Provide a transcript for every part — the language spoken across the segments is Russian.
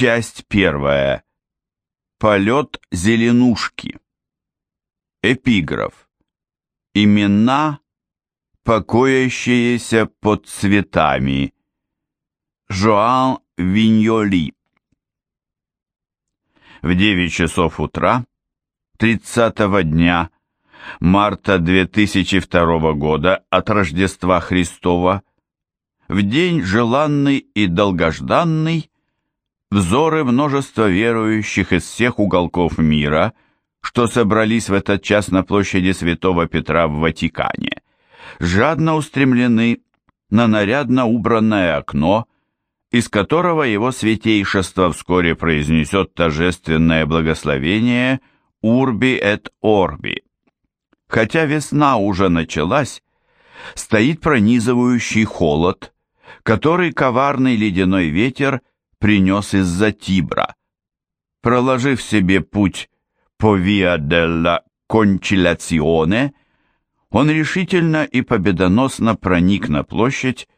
Часть первая. Полет зеленушки. Эпиграф. Имена, покоящиеся под цветами. Жоан Виньоли. В 9 часов утра 30 дня марта 2002 года от Рождества Христова, в день желанный и долгожданный, взоры множества верующих из всех уголков мира, что собрались в этот час на площади Святого Петра в Ватикане, жадно устремлены на нарядно убранное окно, из которого его святейшество вскоре произнесет торжественное благословение «Урби эт Орби». Хотя весна уже началась, стоит пронизывающий холод, который коварный ледяной ветер принес из-за Тибра. Проложив себе путь по Виа делла Кончиляционе, он решительно и победоносно проник на площадь,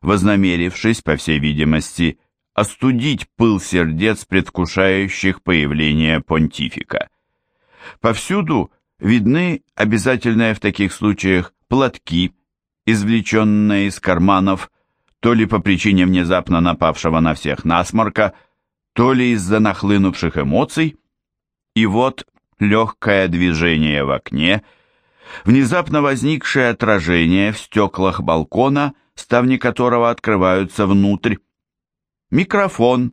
вознамерившись, по всей видимости, остудить пыл сердец, предвкушающих появление понтифика. Повсюду видны обязательные в таких случаях платки, извлеченные из карманов, то ли по причине внезапно напавшего на всех насморка, то ли из-за нахлынувших эмоций. И вот легкое движение в окне, внезапно возникшее отражение в стеклах балкона, ставни которого открываются внутрь, микрофон,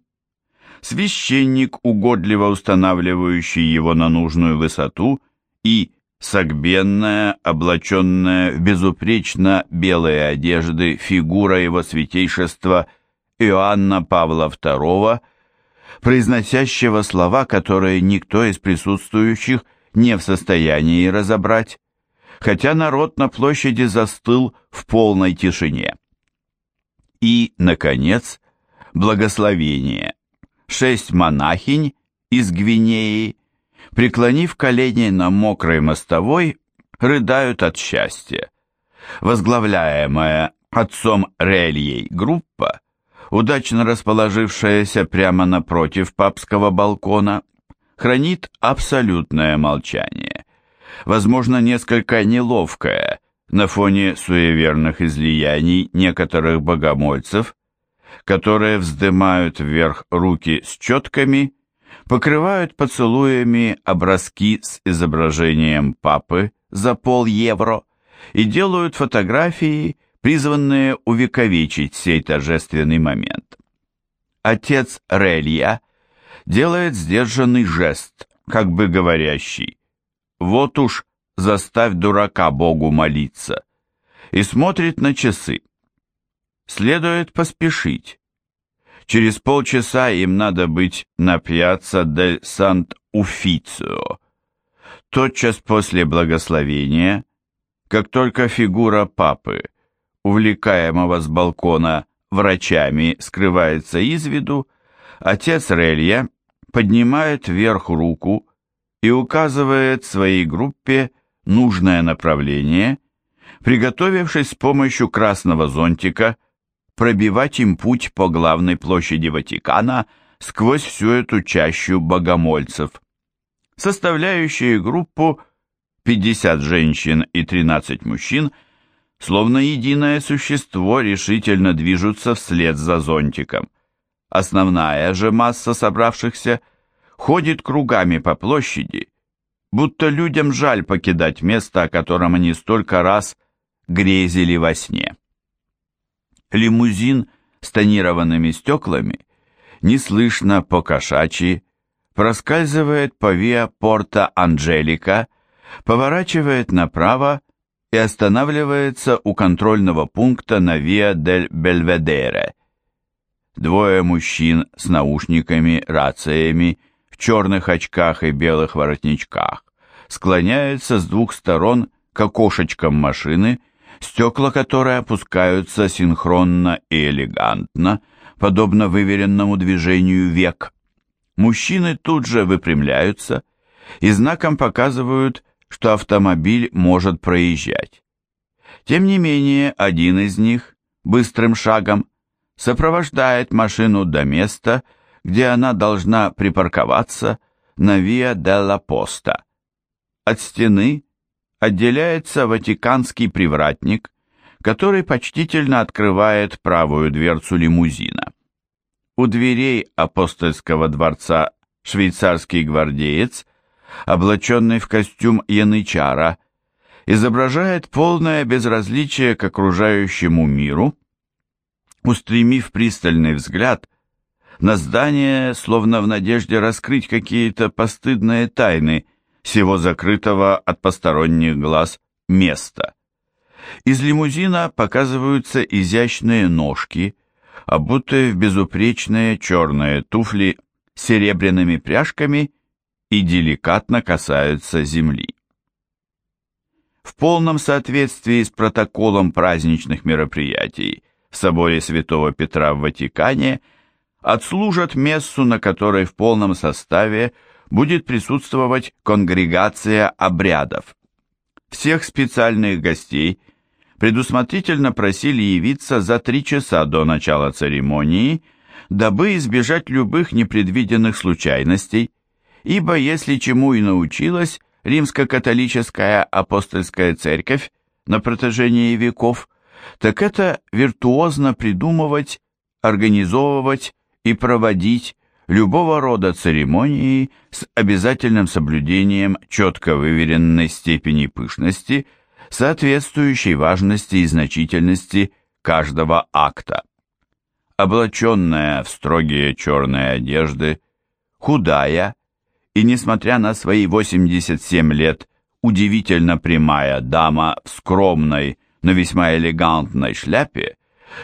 священник, угодливо устанавливающий его на нужную высоту, и согбенная, облаченная в безупречно белые одежды фигура его святейшества Иоанна Павла II, произносящего слова, которые никто из присутствующих не в состоянии разобрать, хотя народ на площади застыл в полной тишине. И, наконец, благословение. Шесть монахинь из Гвинеи преклонив колени на мокрой мостовой, рыдают от счастья. Возглавляемая отцом Рельей группа, удачно расположившаяся прямо напротив папского балкона, хранит абсолютное молчание, возможно, несколько неловкое на фоне суеверных излияний некоторых богомольцев, которые вздымают вверх руки с четками покрывают поцелуями образки с изображением папы за пол евро и делают фотографии, призванные увековечить сей торжественный момент. Отец Релья делает сдержанный жест, как бы говорящий «Вот уж заставь дурака Богу молиться» и смотрит на часы. Следует поспешить. Через полчаса им надо быть на пьяцца дель Сант-Уфицио. Тотчас после благословения, как только фигура папы, увлекаемого с балкона врачами, скрывается из виду, отец Релья поднимает вверх руку и указывает своей группе нужное направление, приготовившись с помощью красного зонтика – пробивать им путь по главной площади Ватикана сквозь всю эту чащу богомольцев. Составляющие группу 50 женщин и 13 мужчин, словно единое существо, решительно движутся вслед за зонтиком. Основная же масса собравшихся ходит кругами по площади, будто людям жаль покидать место, о котором они столько раз грезили во сне. Лимузин с тонированными стеклами неслышно по кошачьи проскальзывает по Виа Порта Анджелика, поворачивает направо и останавливается у контрольного пункта на Виа дель Бельведере. Двое мужчин с наушниками, рациями, в черных очках и белых воротничках склоняются с двух сторон к окошечкам машины стекла которой опускаются синхронно и элегантно, подобно выверенному движению век. Мужчины тут же выпрямляются и знаком показывают, что автомобиль может проезжать. Тем не менее, один из них быстрым шагом сопровождает машину до места, где она должна припарковаться на Виа делла Поста. От стены отделяется ватиканский привратник, который почтительно открывает правую дверцу лимузина. У дверей апостольского дворца швейцарский гвардеец, облаченный в костюм янычара, изображает полное безразличие к окружающему миру, устремив пристальный взгляд на здание, словно в надежде раскрыть какие-то постыдные тайны всего закрытого от посторонних глаз места. Из лимузина показываются изящные ножки, обутые в безупречные черные туфли с серебряными пряжками и деликатно касаются земли. В полном соответствии с протоколом праздничных мероприятий в соборе Святого Петра в Ватикане отслужат мессу, на которой в полном составе будет присутствовать конгрегация обрядов. Всех специальных гостей предусмотрительно просили явиться за три часа до начала церемонии, дабы избежать любых непредвиденных случайностей, ибо если чему и научилась римско-католическая апостольская церковь на протяжении веков, так это виртуозно придумывать, организовывать и проводить любого рода церемонии с обязательным соблюдением четко выверенной степени пышности, соответствующей важности и значительности каждого акта. Облаченная в строгие черные одежды, худая и, несмотря на свои 87 лет, удивительно прямая дама в скромной, но весьма элегантной шляпе,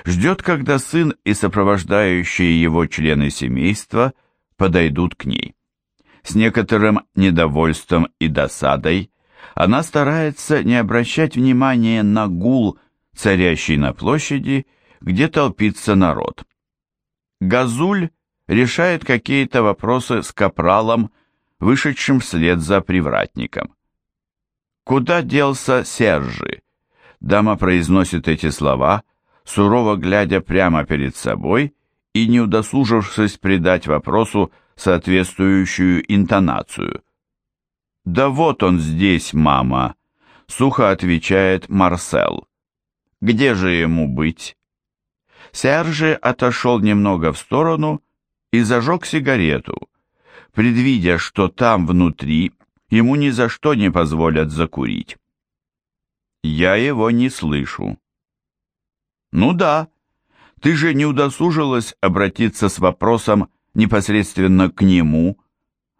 ждет, когда сын и сопровождающие его члены семейства подойдут к ней. С некоторым недовольством и досадой она старается не обращать внимания на гул, царящий на площади, где толпится народ. Газуль решает какие-то вопросы с капралом, вышедшим вслед за привратником. «Куда делся Сержи?» Дама произносит эти слова, сурово глядя прямо перед собой и не удосужившись придать вопросу соответствующую интонацию. «Да вот он здесь, мама», — сухо отвечает Марсел. «Где же ему быть?» Сержи отошел немного в сторону и зажег сигарету, предвидя, что там внутри ему ни за что не позволят закурить. «Я его не слышу». «Ну да, ты же не удосужилась обратиться с вопросом непосредственно к нему,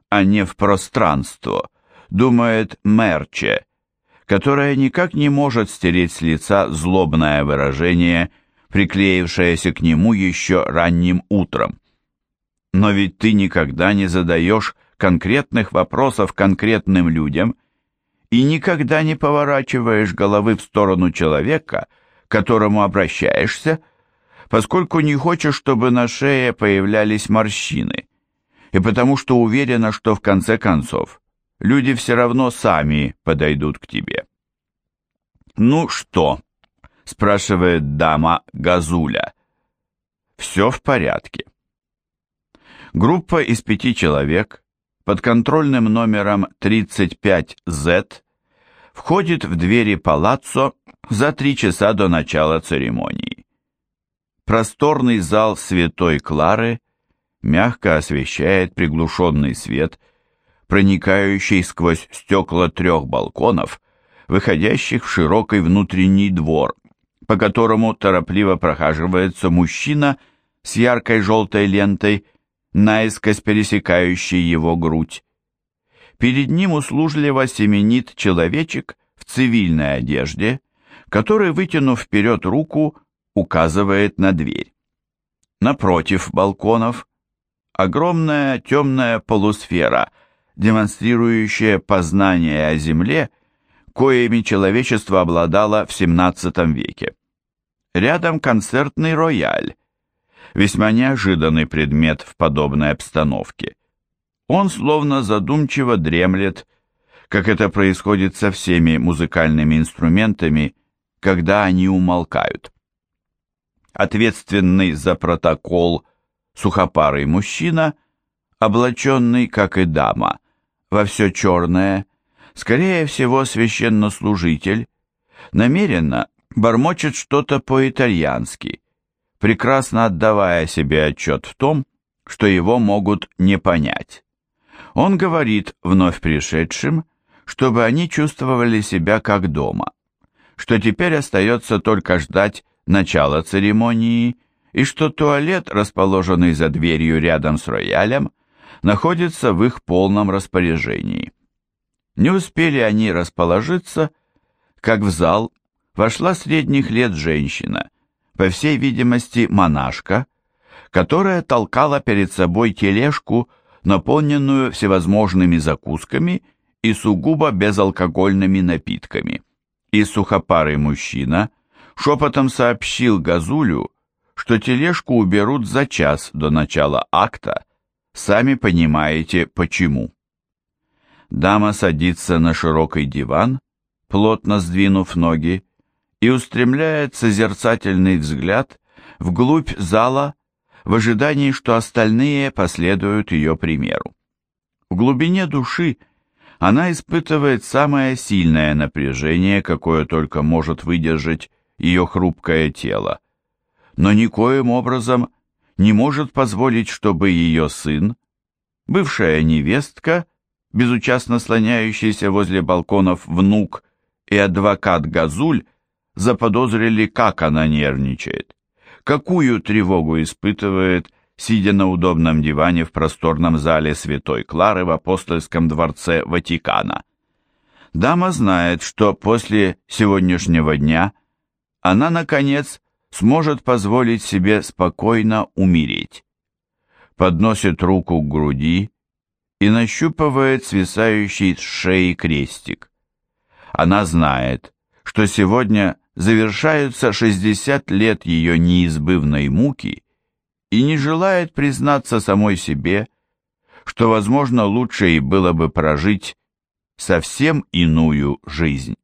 а не в пространство», думает Мерче, которая никак не может стереть с лица злобное выражение, приклеившееся к нему еще ранним утром. Но ведь ты никогда не задаешь конкретных вопросов конкретным людям и никогда не поворачиваешь головы в сторону человека, которому обращаешься, поскольку не хочешь, чтобы на шее появлялись морщины, и потому что уверена, что в конце концов люди все равно сами подойдут к тебе. «Ну что?» – спрашивает дама Газуля. «Все в порядке». Группа из пяти человек под контрольным номером 35Z входит в двери палаццо за три часа до начала церемонии. Просторный зал Святой Клары мягко освещает приглушенный свет – проникающий сквозь стекла трех балконов, выходящих в широкий внутренний двор, по которому торопливо прохаживается мужчина с яркой желтой лентой, наискось пересекающей его грудь. Перед ним услужливо семенит человечек в цивильной одежде, который, вытянув вперед руку, указывает на дверь. Напротив балконов огромная темная полусфера – демонстрирующее познание о Земле, коими человечество обладало в XVII веке. Рядом концертный рояль, весьма неожиданный предмет в подобной обстановке. Он словно задумчиво дремлет, как это происходит со всеми музыкальными инструментами, когда они умолкают. Ответственный за протокол сухопарый мужчина, облаченный, как и дама, во все черное, скорее всего священнослужитель, намеренно бормочет что-то по-итальянски, прекрасно отдавая себе отчет в том, что его могут не понять. Он говорит вновь пришедшим, чтобы они чувствовали себя как дома, что теперь остается только ждать начала церемонии и что туалет, расположенный за дверью рядом с роялем, находится в их полном распоряжении. Не успели они расположиться, как в зал вошла средних лет женщина, по всей видимости монашка, которая толкала перед собой тележку, наполненную всевозможными закусками и сугубо безалкогольными напитками. И сухопарый мужчина шепотом сообщил Газулю, что тележку уберут за час до начала акта, сами понимаете почему. Дама садится на широкий диван, плотно сдвинув ноги, и устремляет созерцательный взгляд вглубь зала в ожидании, что остальные последуют ее примеру. В глубине души она испытывает самое сильное напряжение, какое только может выдержать ее хрупкое тело, но никоим образом не может позволить, чтобы ее сын, бывшая невестка, безучастно слоняющийся возле балконов внук и адвокат Газуль заподозрили, как она нервничает какую тревогу испытывает, сидя на удобном диване в просторном зале Святой Клары в апостольском дворце Ватикана. Дама знает, что после сегодняшнего дня она, наконец, сможет позволить себе спокойно умереть. Подносит руку к груди и нащупывает свисающий с шеи крестик. Она знает, что сегодня завершаются 60 лет ее неизбывной муки и не желает признаться самой себе, что, возможно, лучше и было бы прожить совсем иную жизнь.